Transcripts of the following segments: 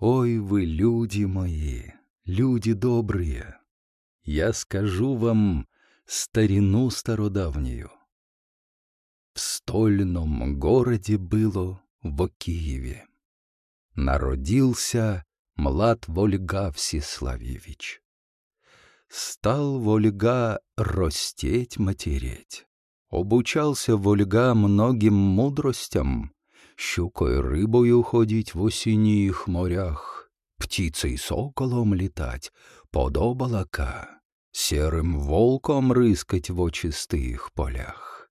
Ой вы, люди мои, люди добрые, я скажу вам старину стародавнюю. В стольном городе было в Киеве. Народился млад Вольга Всеславьевич. Стал Вольга растеть, матереть. Обучался Вольга многим мудростям, щукой рыбою ходить в осінніх морях, птицей соколом летать, подобалака, серым волком рыскать в очистых полях.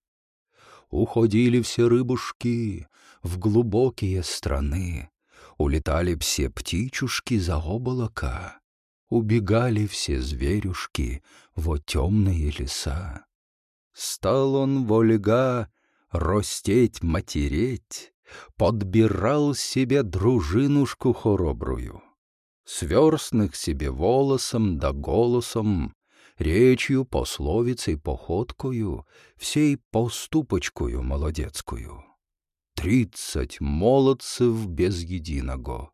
Уходили все рыбушки в глубокие страны, улетали все птичушки за облака, убегали все зверюшки во темные леса. Стал он вольга растеть, матереть, подбирал себе дружинушку хоробрую, сверстных себе волосом да голосом, речью, пословицей, походкою, всей поступочкою молодецкую. Тридцать молодцев без единого.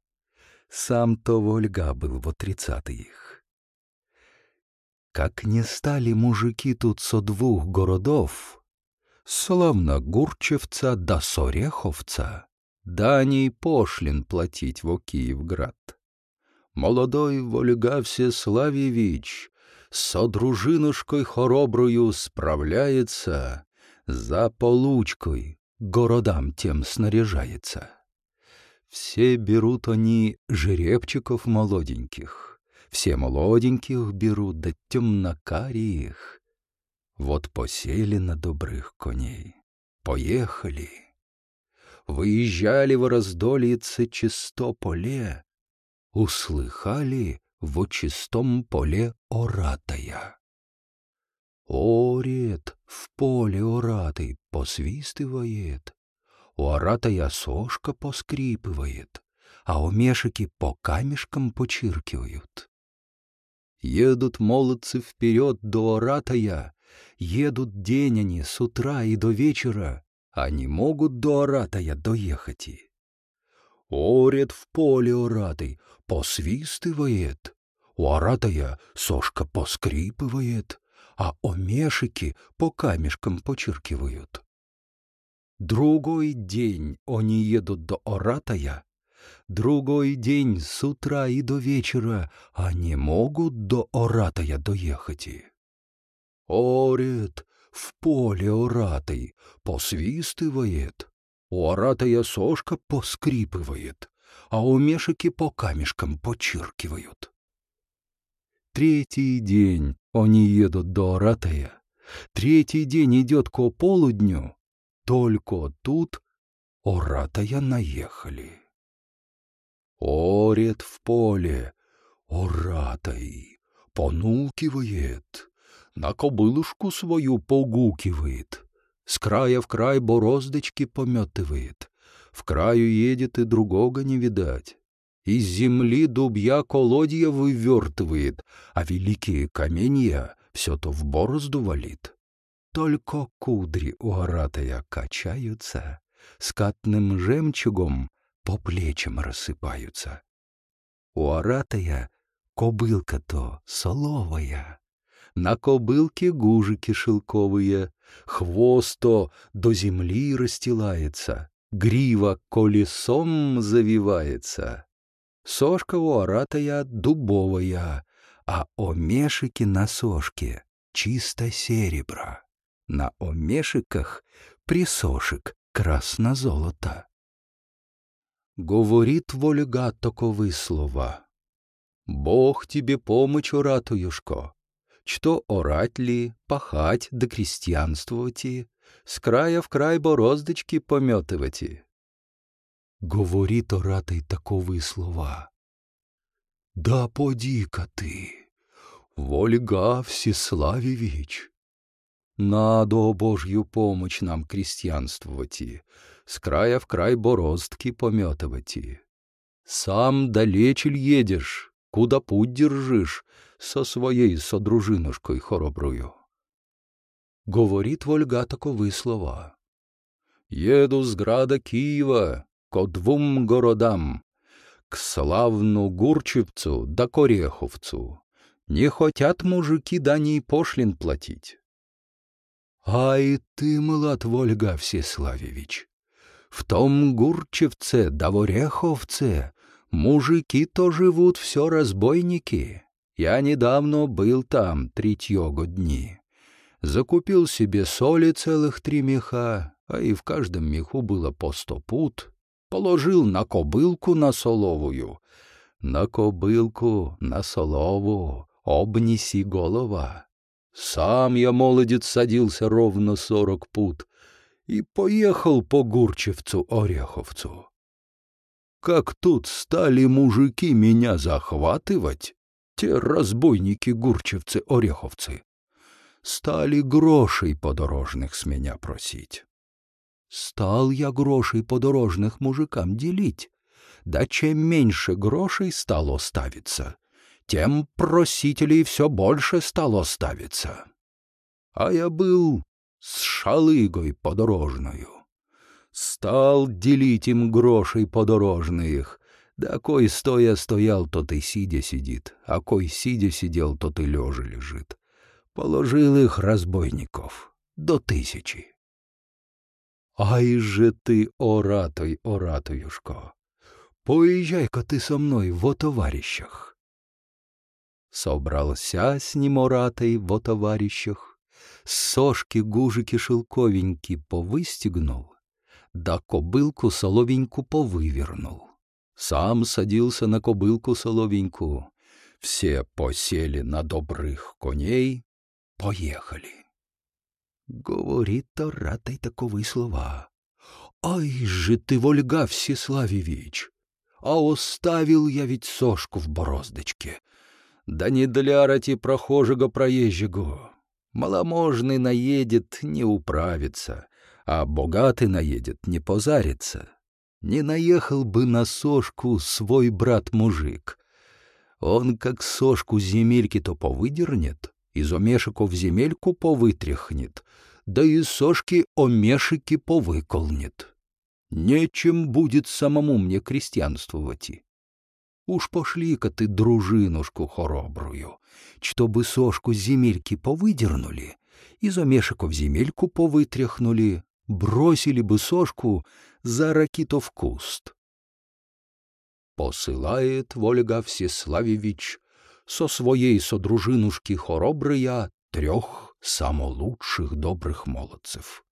Сам-то Вольга был во тридцатых. Как не стали мужики тут со двух городов, словно Гурчевца да Сореховца, даней пошлин платить во Киевград. Молодой Вольга Всеславьевич со дружинушкой хоробрую справляется, за получкой городам тем снаряжается. Все берут они жеребчиков молоденьких, все молоденьких берут, да темнокарих, вот посели на добрых коней, поехали. Выезжали в раздольице чисто поле, услыхали в чистом поле оратая. Орет в поле оратый посвистывает, у оратая сошка поскрипывает, а у мешики по камешкам почиркивают. Едут молодцы вперед до оратая, Едут день они с утра и до вечера, не могут до Оратая доехать. и. Орет в поле оратый, посвистывает. У оратая сошка поскрипывает, а омешики по камешкам почеркивают. Другой день они едут до оратая, другой день с утра и до вечера, не могут до оратая доехать. Орет в поле оратый, посвистывает. У оратая сошка поскрипывает, а у мешики по камешкам почиркивают. Третий день они едут до оратая. Третий день идет ко полудню. Только тут оратая наехали. Орет в поле, оратай, понукивает, на кобылушку свою погукивает, с края в край бороздочки пометывает, в краю едет и другого не видать. Из земли дубья колодья вывертывает, а великие каменья все то в борозду валит. Только кудри у оратая качаются, скатным жемчугом по плечам рассыпаются. У оратая кобылка-то соловая, на кобылке гужики шелковые, хвосто до земли расстилается, грива колесом завивается. Сошка у оратая дубовая, а омешики на сошке чисто серебра. На омешиках присошек красно-золото. Говорит Вольга таковы слова. Бог тебе помощь, оратуюшко, что орать ли, пахать да крестьянствовать, с края в край бороздочки пометывать. Говорит оратай таковы слова. Да поди-ка ты, Вольга Всеславевич, надо Божью помощь нам крестьянствовать, с края в край бороздки пометывать. Сам далече ль едешь, куда путь держишь, со своєю содружинушкою хороброю. Говорит Вольга таковы слова. Еду с града Киева ко двум городам, к славну Гурчевцу да Кореховцу. Не хотят мужики дани пошлин платить. Ай ты, млад Вольга Всеславевич, в том Гурчевце да в Ореховце мужики-то живут все разбойники. Я недавно был там третьего дни. Закупил себе соли целых три меха, а и в каждом меху было по сто пут. Положил на кобылку на соловую. На кобылку, на солову, обнеси голова. Сам я, молодец, садился ровно сорок пут и поехал по Гурчевцу-Ореховцу. Как тут стали мужики меня захватывать, те разбойники-гурчевцы-ореховцы, стали грошей подорожных с меня просить. Стал я грошей подорожных мужикам делить, да чем меньше грошей стало ставиться, тем просителей все больше стало ставиться. А я был с шалыгой подорожною. Стал делить им грошей подорожных, да кой стоя стоял, тот и сидя сидит, а кой сидя сидел, тот и лежа лежит. Положил их разбойников до тысячи. Ай же ты, оратой, оратуюшко, поезжай-ка ты со мной во товарищах. Собрался с ним оратой во товарищах, сошки гужики шелковеньки повыстегнул, да кобылку соловеньку повывернул. Сам садился на кобылку соловеньку, все посели на добрых коней, поехали. Говорит Торатай таковы слова. «Ай же ты, Вольга Всеславевич! А оставил я ведь сошку в бороздочке. Да не для рати прохожего проезжего. Маломожный наедет, не управится, а богатый наедет, не позарится. Не наехал бы на сошку свой брат-мужик. Он как сошку земельки-то повыдернет, из омешиков земельку повытряхнет, да и сошки омешики повыколнет. Нечем будет самому мне крестьянствовать. Уж пошли-ка ты дружинушку хоробрую, чтобы сошку земельки повыдернули, из омешиков земельку повытряхнули, бросили бы сошку за ракитов куст. Посылает Вольга Всеславевич со своей содружинушки хоробрыя трех самолучших добрых молодцев.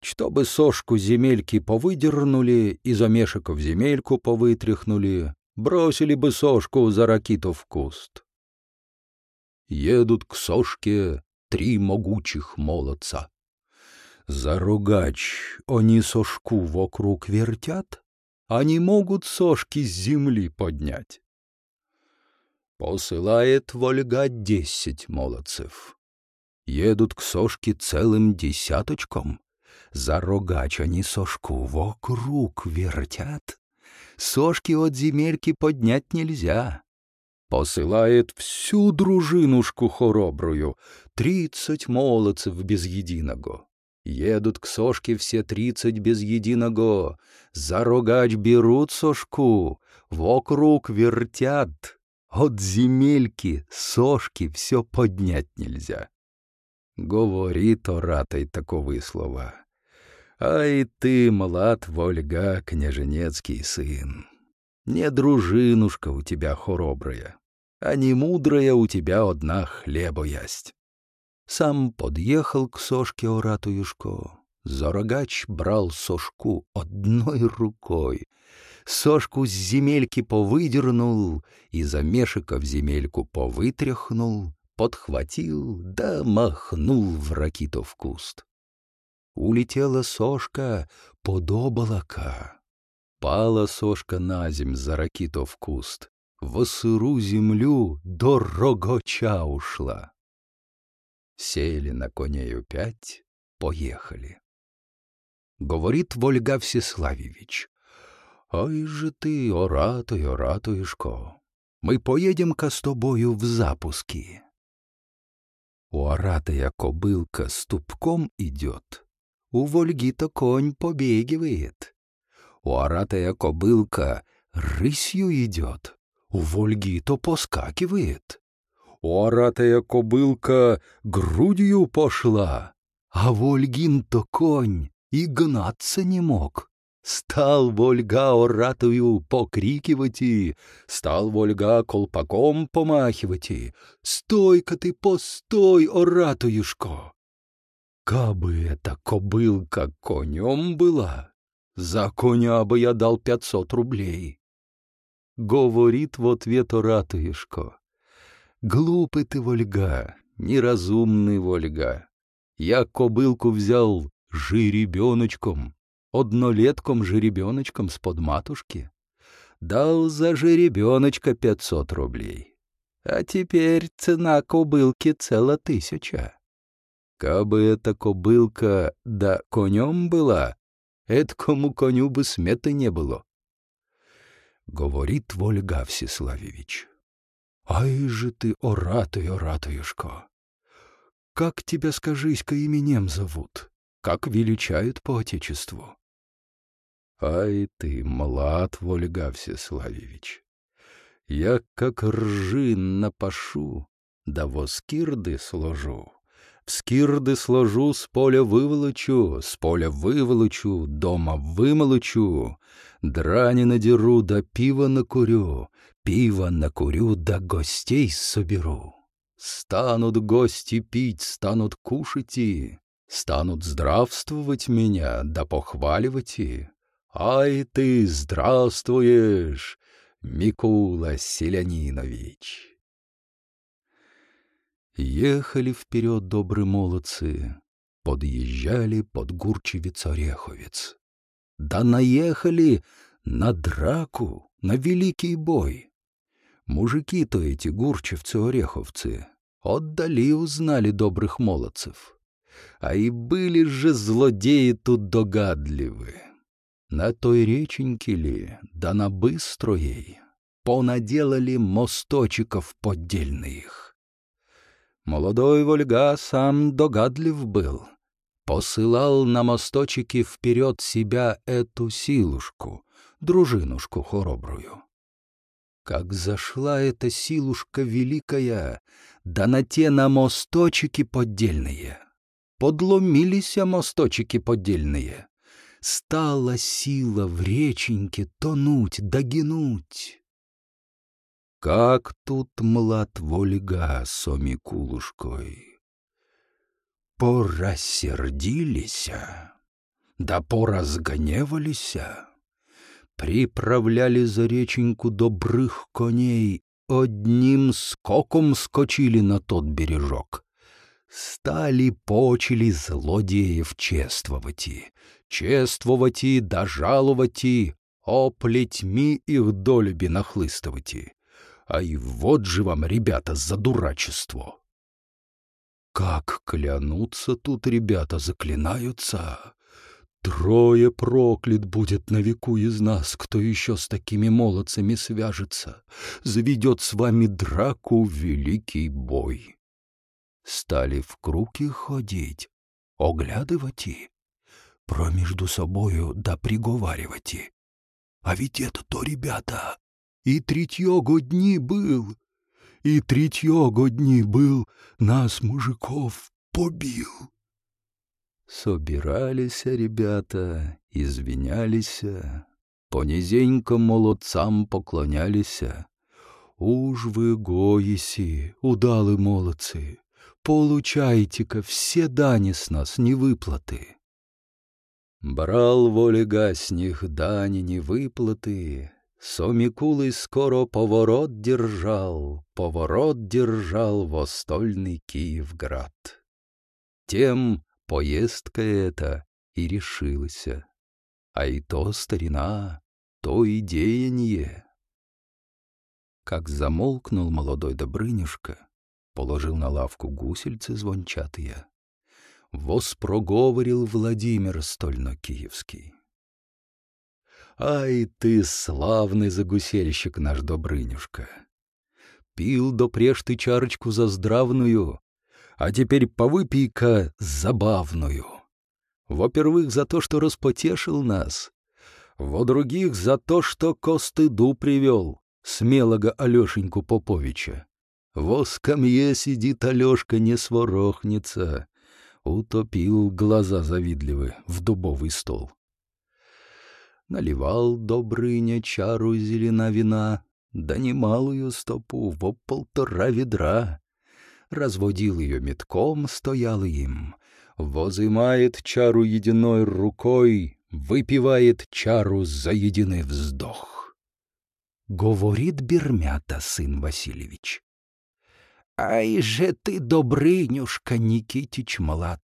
Чтобы сошку земельки повыдернули, из омешеков земельку повытряхнули, бросили бы сошку за ракитов куст. Едут к сошке три могучих молодца. За рогач они сошку вокруг вертят, не могут сошки с земли поднять посылает Вольга десять молодцев. Едут к сошке целым десяточком. За рогач они сошку вокруг вертят. Сошки от земельки поднять нельзя. Посылает всю дружинушку хоробрую, тридцать молодцев без единого. Едут к сошке все тридцать без единого. За рогач берут сошку, вокруг вертят. От земельки, сошки все поднять нельзя. Говорит оратой таковы слова. Ай ты, млад Вольга, княженецкий сын. Не дружинушка у тебя хоробрая, а не мудрая у тебя одна хлеба ясть. Сам подъехал к сошке оратуюшко. Зорогач брал сошку одной рукой, сошку с земельки повыдернул и за мешика в земельку повытряхнул, подхватил да махнул в ракитов куст. Улетела сошка под облака. Пала сошка на земь за ракитов куст, в сыру землю до рогоча ушла. Сели на коней пять, поехали. Говорит Вольга Всеславевич, Ой же ты, оратуй, оратуюшко, мы поедем-ка с тобою в запуски. У оратая кобылка ступком идет, у Вольги-то конь побегивает. У оратая кобылка рысью идет, у Вольги то поскакивает. Оратая кобылка грудью пошла, а Вольгин-то конь и гнаться не мог. Стал Вольга оратую покрикивать и, стал Вольга колпаком помахивать и, «Стой-ка ты, постой, оратуюшко!» Кабы эта кобылка конем была, за коня бы я дал пятьсот рублей. Говорит в ответ оратуюшко, «Глупый ты, Вольга, неразумный Вольга. Я кобылку взял жеребеночком, однолетком жеребеночком с-под матушки. Дал за жеребеночка пятьсот рублей. А теперь цена кобылки цела тысяча. Кабы эта кобылка да конем была, эткому коню бы сметы не было. Говорит Вольга Всеславевич. Ай же ты, оратый, оратуюшко! Как тебя, скажись-ка, именем зовут? Как величают по отечеству? Ай ты, млад, Вольга Всеславевич! Я как ржи напашу, да воскирды сложу. В скирды сложу, с поля выволочу, с поля выволочу, дома вымолочу, драни надеру, да пива накурю, пива накурю, да гостей соберу. Станут гости пить, станут кушать и, станут здравствовать меня, да похваливать и. Ай ты здравствуешь, Микула Селянинович! Ехали вперед добрые молодцы, подъезжали под Гурчевец-Ореховец. Да наехали на драку, на великий бой. Мужики-то эти гурчевцы-ореховцы отдали узнали добрых молодцев. А и были же злодеи тут догадливы. На той реченьке ли, да на быстроей, понаделали мосточков поддельных. Молодой Вольга сам догадлив был, посылал на мосточки вперед себя эту силушку, дружинушку хоробрую. Как зашла эта силушка великая, да на те на мосточки поддельные. Подломились мосточки поддельные. Стала сила в реченьке тонуть, догинуть. Как тут млад Вольга с Омикулушкой. Порассердилися, да поразгневалися приправляли за реченьку добрых коней, одним скоком скочили на тот бережок. Стали почели злодеев чествовать, чествовать да жаловать, о плетьми их долюби нахлыстывать. А и вот же вам, ребята, за дурачество. Как клянутся тут ребята, заклинаются. Трое проклят будет на веку из нас, кто еще с такими молодцами свяжется, заведет с вами драку великий бой. Стали в круги ходить, оглядывать и, про между собою да приговаривать и. А ведь это-то, ребята, и третьего дни был, и третьего дни был, нас, мужиков, побил. Собирались ребята, извинялись, по низеньким молодцам поклонялись. Уж вы гоиси, удалы молодцы, получайте-ка все дани с нас невыплаты. Брал волега с них дани невыплаты, Сомикулый скоро поворот держал, поворот держал востольный Киевград. Тем Поездка эта и решилась. А и то старина, то и деяние. Как замолкнул молодой Добрынюшка, положил на лавку гусельцы звончатые, воспроговорил Владимир стольно-киевский. Ай ты, славный загусельщик наш Добрынюшка! Пил до ты чарочку за здравную, а теперь повыпей-ка забавную. Во-первых, за то, что распотешил нас. во других за то, что ко стыду привел смелого Алешеньку Поповича. Во скамье сидит Алешка, не сворохнется, утопил глаза завидливы в дубовый стол. Наливал Добрыня чару зелена вина, да немалую стопу, во полтора ведра. Разводил ее метком, стоял им. Возымает чару единой рукой, выпивает чару за единый вздох. Говорит Бермята, сын Васильевич. «Ай же ты, Добрынюшка Никитич Млад!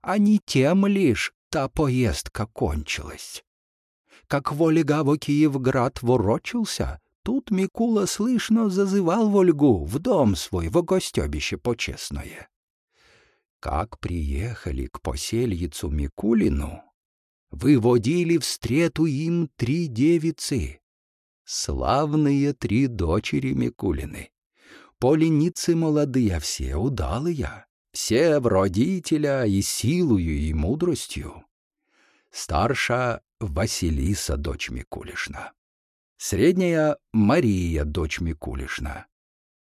А не тем лишь та поездка кончилась. Как Вольга во Киевград ворочался, тут Микула слышно зазывал Вольгу в дом свой, в гостебище почестное. Как приехали к посельицу Микулину, выводили встрету им три девицы, славные три дочери Микулины. Поленицы молодые все, удалые, все в родителя и силою, и мудростью. Старша Василиса, дочь Микулишна. Средняя Мария, дочь Микулишна.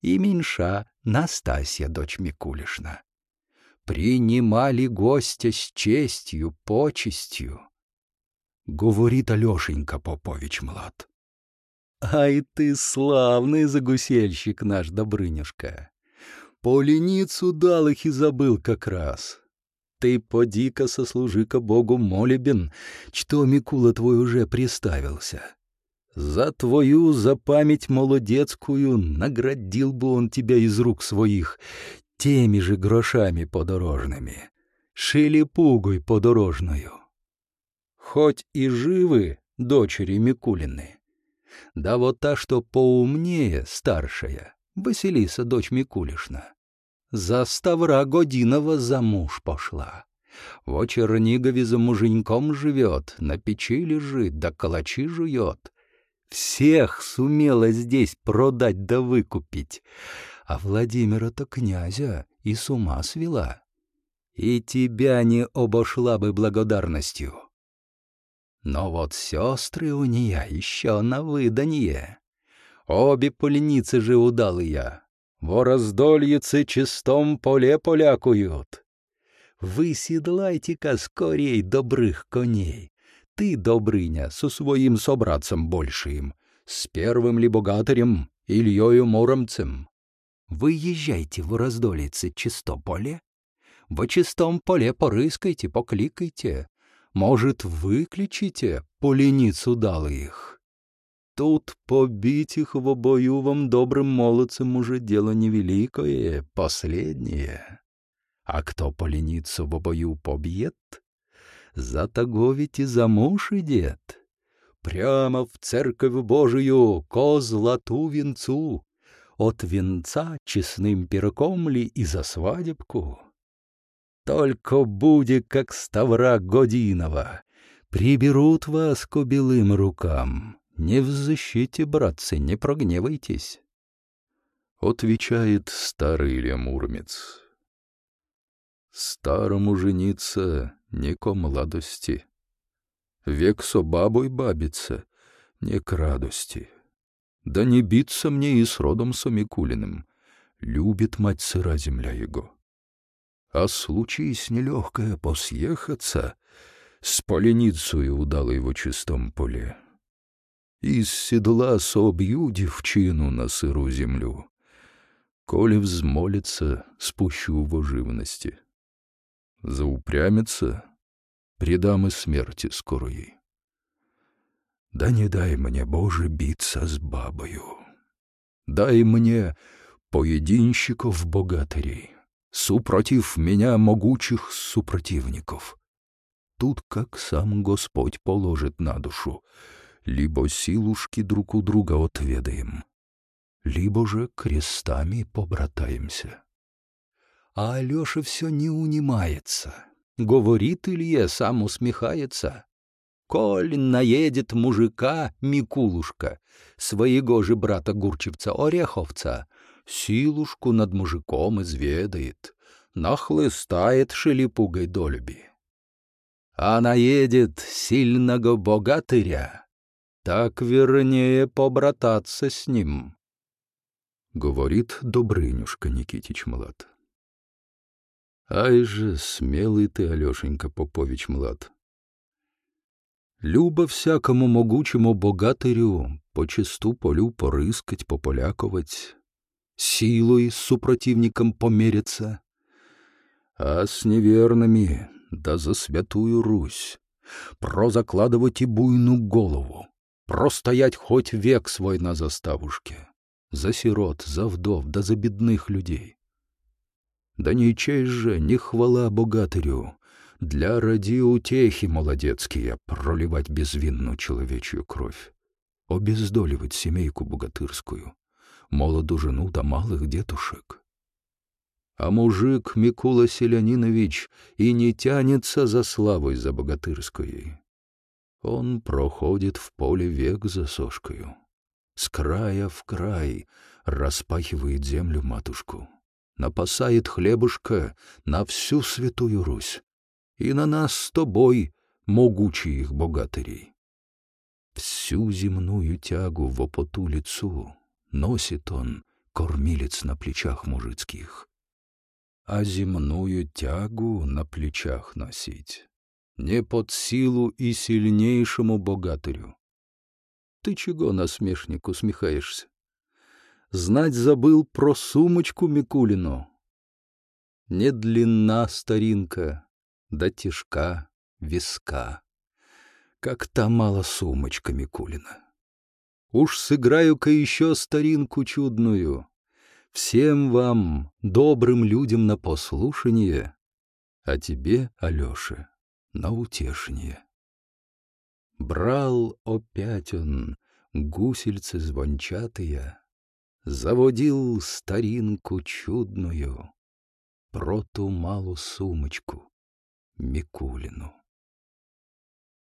И меньша Настасья, дочь Микулишна. Принимали гостя с честью, почестью. Говорит Алешенька Попович Млад. Ай ты славный загусельщик наш, Добрынюшка. Поленицу дал их и забыл как раз. Ты поди-ка сослужи-ка Богу молебен, что Микула твой уже приставился. За твою, за память молодецкую наградил бы он тебя из рук своих теми же грошами подорожными, шелепугой подорожную. Хоть и живы дочери Микулины, да вот та, что поумнее, старшая, Василиса, дочь Микулишна, за Ставра Годинова замуж пошла. В Чернигове за муженьком живет, на печи лежит, да калачи жует. Всех сумела здесь продать да выкупить, а Владимира-то князя и с ума свела. И тебя не обошла бы благодарностью. Но вот сестры у нее еще на выданье. Обе поленицы же удалые, во раздольице чистом поле полякуют. Вы седлайте-ка скорей добрых коней. Ты, Добрыня, со своим собратцем большим, с первым ли богатырем, Ильёю Муромцем. Вы езжайте в раздолице чисто поле, во чистом поле порыскайте, покликайте, может, выключите поленицу дал их. Тут побить их в обою вам добрым молодцам уже дело невеликое, последнее. А кто поленится в обою побьет, за того ведь и замуж идет. Прямо в церковь Божию, ко злату венцу, от венца честным пирком ли и за свадебку. Только будет, как Ставра Годинова, приберут вас к белым рукам, не в защите, братцы, не прогневайтесь. Отвечает старый Илья Муромец. Старому жениться не ко младости. Век со бабой бабиться не к радости. Да не биться мне и с родом Сомикулиным. Любит мать сыра земля его. А случись нелегкое посъехаться, с поленицей удало его чистом поле из седла собью девчину на сыру землю. Коли взмолится, спущу в живности. Заупрямится, предам и смерти скорой. Да не дай мне, Боже, биться с бабою. Дай мне поединщиков богатырей, супротив меня могучих супротивников. Тут как сам Господь положит на душу — либо силушки друг у друга отведаем, либо же крестами побратаемся. А Алеша все не унимается. Говорит Илье, сам усмехается. Коль наедет мужика Микулушка, своего же брата Гурчевца Ореховца, силушку над мужиком изведает, нахлыстает шелепугой долюби. а наедет сильного богатыря, так вернее побрататься с ним. Говорит Добрынюшка Никитич Млад. Ай же, смелый ты, Алешенька Попович Млад. Люба всякому могучему богатырю по чисту полю порыскать, пополяковать, силой с супротивником помериться, а с неверными да за святую Русь, прозакладывать и буйну голову, простоять хоть век свой на заставушке, за сирот, за вдов, да за бедных людей. Да не честь же, не хвала богатырю, для ради утехи молодецкие проливать безвинную человечью кровь, обездоливать семейку богатырскую, молоду жену да малых детушек а мужик Микула Селянинович и не тянется за славой за богатырской. Он проходит в поле век за сошкою, с края в край распахивает землю матушку, напасает хлебушка на всю святую Русь и на нас с тобой, могучие их богатырей. Всю земную тягу в опоту лицу носит он, кормилец на плечах мужицких а земную тягу на плечах носить. Не под силу и сильнейшему богатырю. Ты чего, насмешник, усмехаешься? Знать забыл про сумочку Микулину. Не длинна старинка, да тяжка виска, как та мала сумочка Микулина. Уж сыграю-ка еще старинку чудную, всем вам, добрым людям, на послушание, а тебе, Алёша, на утешение. Брал опять он гусельцы звончатые, заводил старинку чудную про ту малу сумочку Микулину.